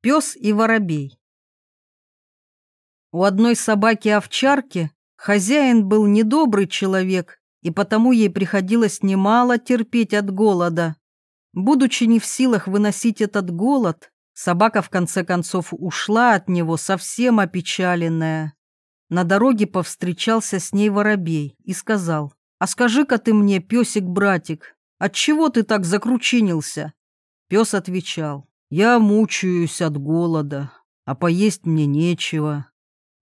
Пес и воробей. У одной собаки-овчарки хозяин был недобрый человек, и потому ей приходилось немало терпеть от голода. Будучи не в силах выносить этот голод, собака в конце концов ушла от него совсем опечаленная. На дороге повстречался с ней воробей и сказал, «А скажи-ка ты мне, песик-братик, отчего ты так закручинился?» Пес отвечал, «Я мучаюсь от голода, а поесть мне нечего».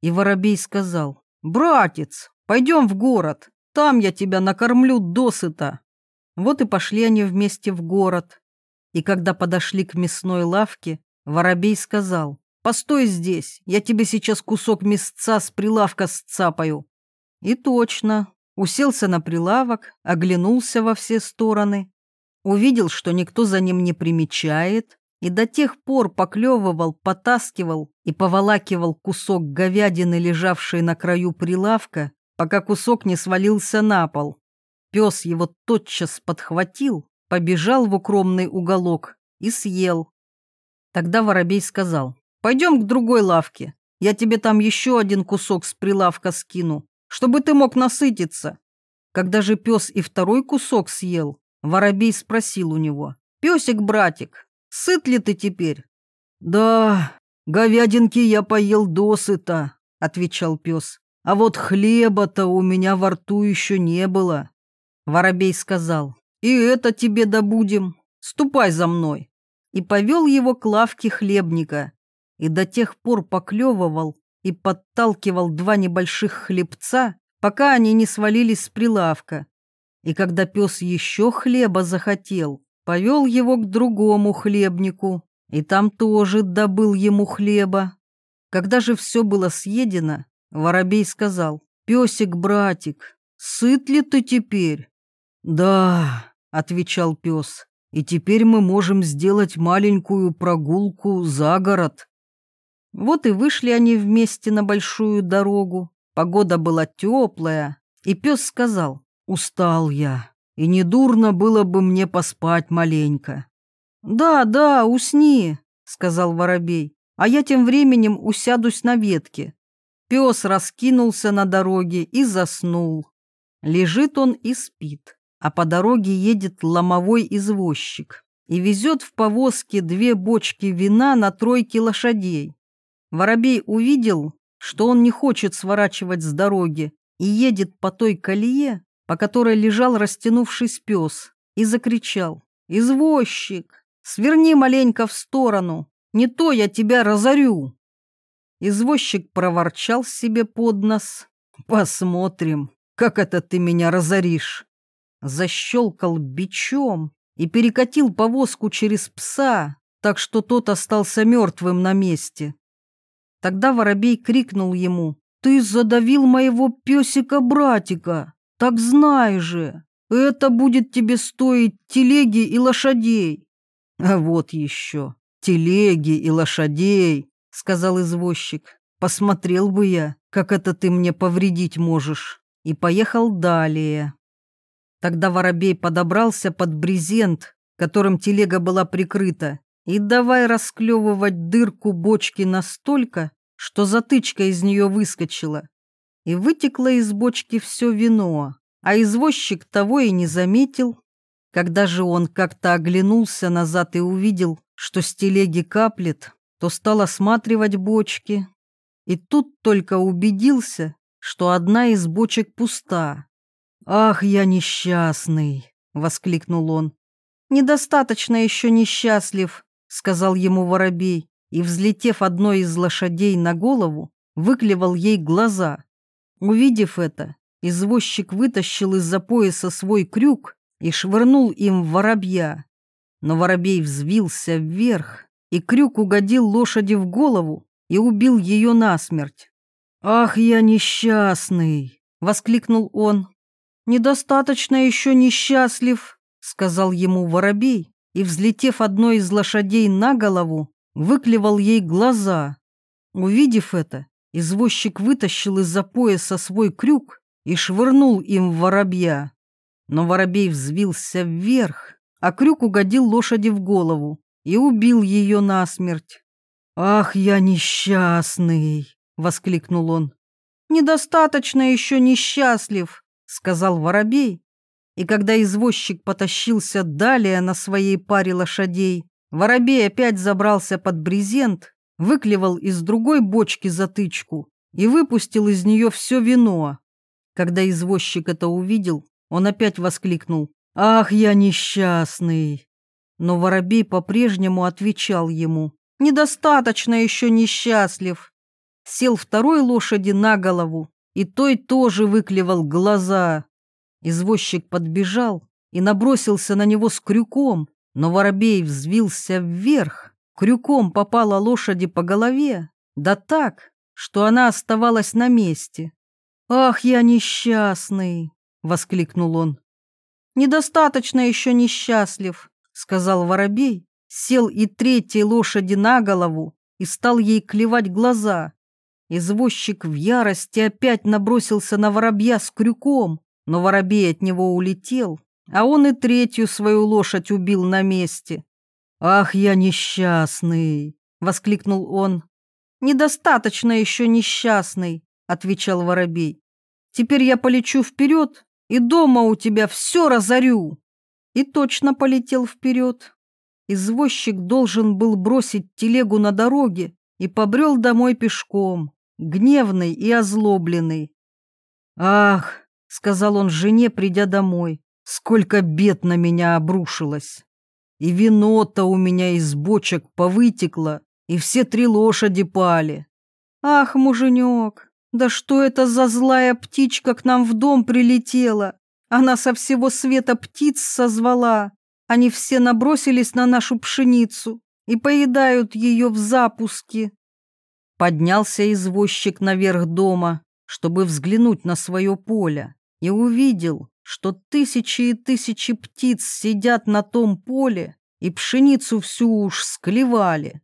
И воробей сказал, «Братец, пойдем в город, там я тебя накормлю досыта». Вот и пошли они вместе в город. И когда подошли к мясной лавке, воробей сказал, Постой здесь, я тебе сейчас кусок мясца с прилавка сцапаю. И точно, уселся на прилавок, оглянулся во все стороны, увидел, что никто за ним не примечает, и до тех пор поклевывал, потаскивал и поволакивал кусок говядины, лежавший на краю прилавка, пока кусок не свалился на пол. Пес его тотчас подхватил, побежал в укромный уголок и съел. Тогда воробей сказал, Пойдем к другой лавке. Я тебе там еще один кусок с прилавка скину, чтобы ты мог насытиться. Когда же пес и второй кусок съел, воробей спросил у него. Песик-братик, сыт ли ты теперь? Да, говядинки я поел досыта, отвечал пес. А вот хлеба-то у меня во рту еще не было. Воробей сказал, и это тебе добудем, ступай за мной. И повел его к лавке хлебника, и до тех пор поклевывал и подталкивал два небольших хлебца, пока они не свалились с прилавка. И когда пес еще хлеба захотел, повел его к другому хлебнику, и там тоже добыл ему хлеба. Когда же все было съедено, воробей сказал, «Песик-братик, сыт ли ты теперь?» «Да», — отвечал пес, «и теперь мы можем сделать маленькую прогулку за город». Вот и вышли они вместе на большую дорогу. Погода была теплая, и пес сказал, «Устал я, и недурно было бы мне поспать маленько». «Да, да, усни», — сказал воробей, «а я тем временем усядусь на ветке». Пес раскинулся на дороге и заснул. Лежит он и спит, а по дороге едет ломовой извозчик и везет в повозке две бочки вина на тройке лошадей. Воробей увидел, что он не хочет сворачивать с дороги и едет по той колее, по которой лежал растянувшись пес, и закричал «Извозчик, сверни маленько в сторону, не то я тебя разорю!» Извозчик проворчал себе под нос «Посмотрим, как это ты меня разоришь!» Защелкал бичом и перекатил повозку через пса, так что тот остался мертвым на месте. Тогда воробей крикнул ему, «Ты задавил моего песика-братика! Так знай же, это будет тебе стоить телеги и лошадей!» «А вот еще, телеги и лошадей!» — сказал извозчик. «Посмотрел бы я, как это ты мне повредить можешь!» И поехал далее. Тогда воробей подобрался под брезент, которым телега была прикрыта, и давай расклевывать дырку бочки настолько, что затычка из нее выскочила, и вытекло из бочки все вино, а извозчик того и не заметил. Когда же он как-то оглянулся назад и увидел, что с телеги каплет, то стал осматривать бочки. И тут только убедился, что одна из бочек пуста. «Ах, я несчастный!» — воскликнул он. «Недостаточно еще несчастлив», — сказал ему воробей и, взлетев одной из лошадей на голову, выклевал ей глаза. Увидев это, извозчик вытащил из-за пояса свой крюк и швырнул им в воробья. Но воробей взвился вверх, и крюк угодил лошади в голову и убил ее насмерть. «Ах, я несчастный!» — воскликнул он. «Недостаточно еще несчастлив», — сказал ему воробей, и, взлетев одной из лошадей на голову, выклевал ей глаза. Увидев это, извозчик вытащил из-за пояса свой крюк и швырнул им в воробья. Но воробей взвился вверх, а крюк угодил лошади в голову и убил ее насмерть. «Ах, я несчастный!» — воскликнул он. «Недостаточно еще несчастлив», — сказал воробей. И когда извозчик потащился далее на своей паре лошадей, воробей опять забрался под брезент, выклевал из другой бочки затычку и выпустил из нее все вино. Когда извозчик это увидел, он опять воскликнул «Ах, я несчастный!» Но воробей по-прежнему отвечал ему «Недостаточно еще несчастлив!» Сел второй лошади на голову, и той тоже выклевал глаза. Извозчик подбежал и набросился на него с крюком, но воробей взвился вверх, крюком попала лошади по голове, да так, что она оставалась на месте. «Ах, я несчастный!» — воскликнул он. «Недостаточно еще несчастлив», — сказал воробей, сел и третьей лошади на голову и стал ей клевать глаза. Извозчик в ярости опять набросился на воробья с крюком, но воробей от него улетел, а он и третью свою лошадь убил на месте. «Ах, я несчастный!» — воскликнул он. «Недостаточно еще несчастный», — отвечал воробей. «Теперь я полечу вперед и дома у тебя все разорю». И точно полетел вперед. Извозчик должен был бросить телегу на дороге и побрел домой пешком, гневный и озлобленный. «Ах!» — сказал он жене, придя домой. «Сколько бед на меня обрушилось! И вино-то у меня из бочек повытекло, и все три лошади пали. Ах, муженек, да что это за злая птичка к нам в дом прилетела? Она со всего света птиц созвала. Они все набросились на нашу пшеницу и поедают ее в запуске. Поднялся извозчик наверх дома, чтобы взглянуть на свое поле, и увидел, что тысячи и тысячи птиц сидят на том поле и пшеницу всю уж склевали.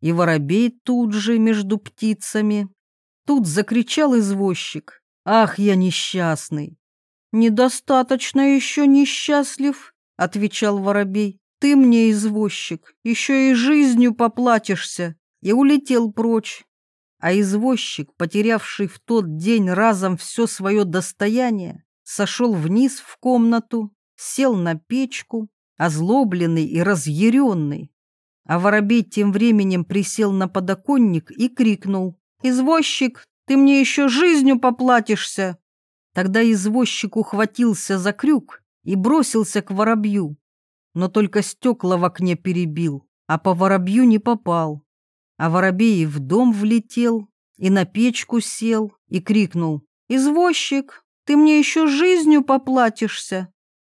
И воробей тут же между птицами. Тут закричал извозчик. «Ах, я несчастный!» «Недостаточно еще несчастлив», — отвечал воробей. «Ты мне, извозчик, еще и жизнью поплатишься!» И улетел прочь. А извозчик, потерявший в тот день разом все свое достояние, сошел вниз в комнату, сел на печку, озлобленный и разъяренный. А воробей тем временем присел на подоконник и крикнул «Извозчик, ты мне еще жизнью поплатишься!» Тогда извозчик ухватился за крюк и бросился к воробью, но только стекла в окне перебил, а по воробью не попал. А воробей в дом влетел, и на печку сел, и крикнул «Извозчик, ты мне еще жизнью поплатишься!»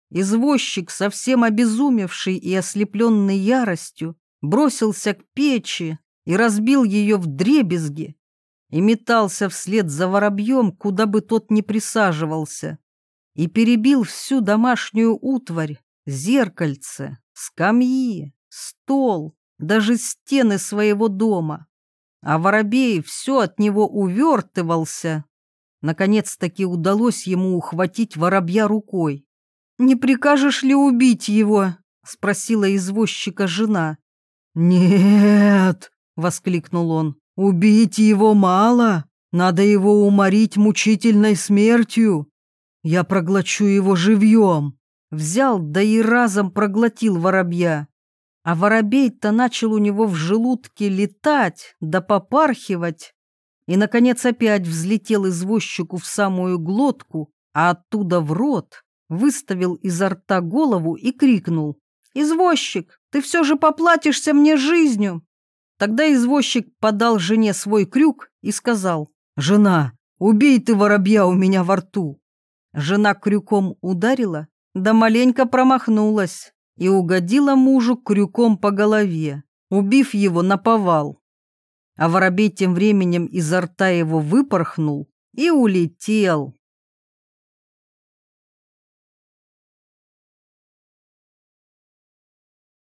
Извозчик, совсем обезумевший и ослепленный яростью, бросился к печи и разбил ее в дребезги и метался вслед за воробьем, куда бы тот ни присаживался, и перебил всю домашнюю утварь, зеркальце, скамьи, стол, даже стены своего дома. А воробей все от него увертывался. Наконец-таки удалось ему ухватить воробья рукой. «Не прикажешь ли убить его?» — спросила извозчика жена. «Нет!» — воскликнул он. «Убить его мало. Надо его уморить мучительной смертью. Я проглочу его живьем». Взял, да и разом проглотил воробья. А воробей-то начал у него в желудке летать да попархивать. И, наконец, опять взлетел извозчику в самую глотку, а оттуда в рот, выставил изо рта голову и крикнул. «Извозчик, ты все же поплатишься мне жизнью!» Тогда извозчик подал жене свой крюк и сказал, «Жена, убей ты воробья у меня во рту!» Жена крюком ударила, да маленько промахнулась и угодила мужу крюком по голове, убив его на повал. А воробей тем временем изо рта его выпорхнул и улетел,